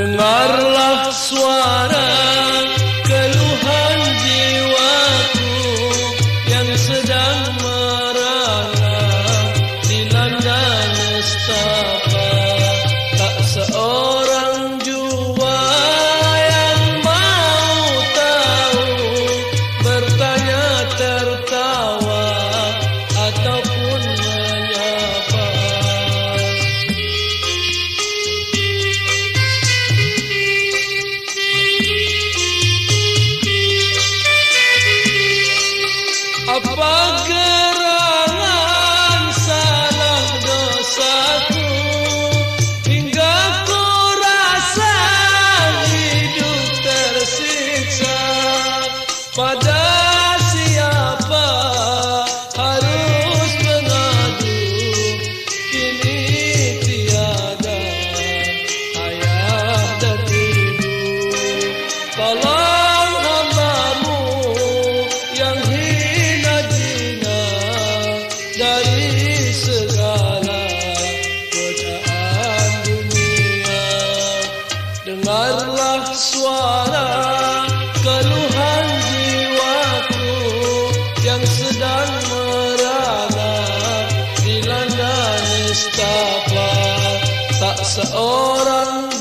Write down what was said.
Dengarlah suara Pada siapa harus mengadu Kini tiada ayah dan ibu Tolong hambamu yang hina jina dari segala godaan dunia. Dengarlah suara yang sedang merana dilanda nestapa. Tak seorang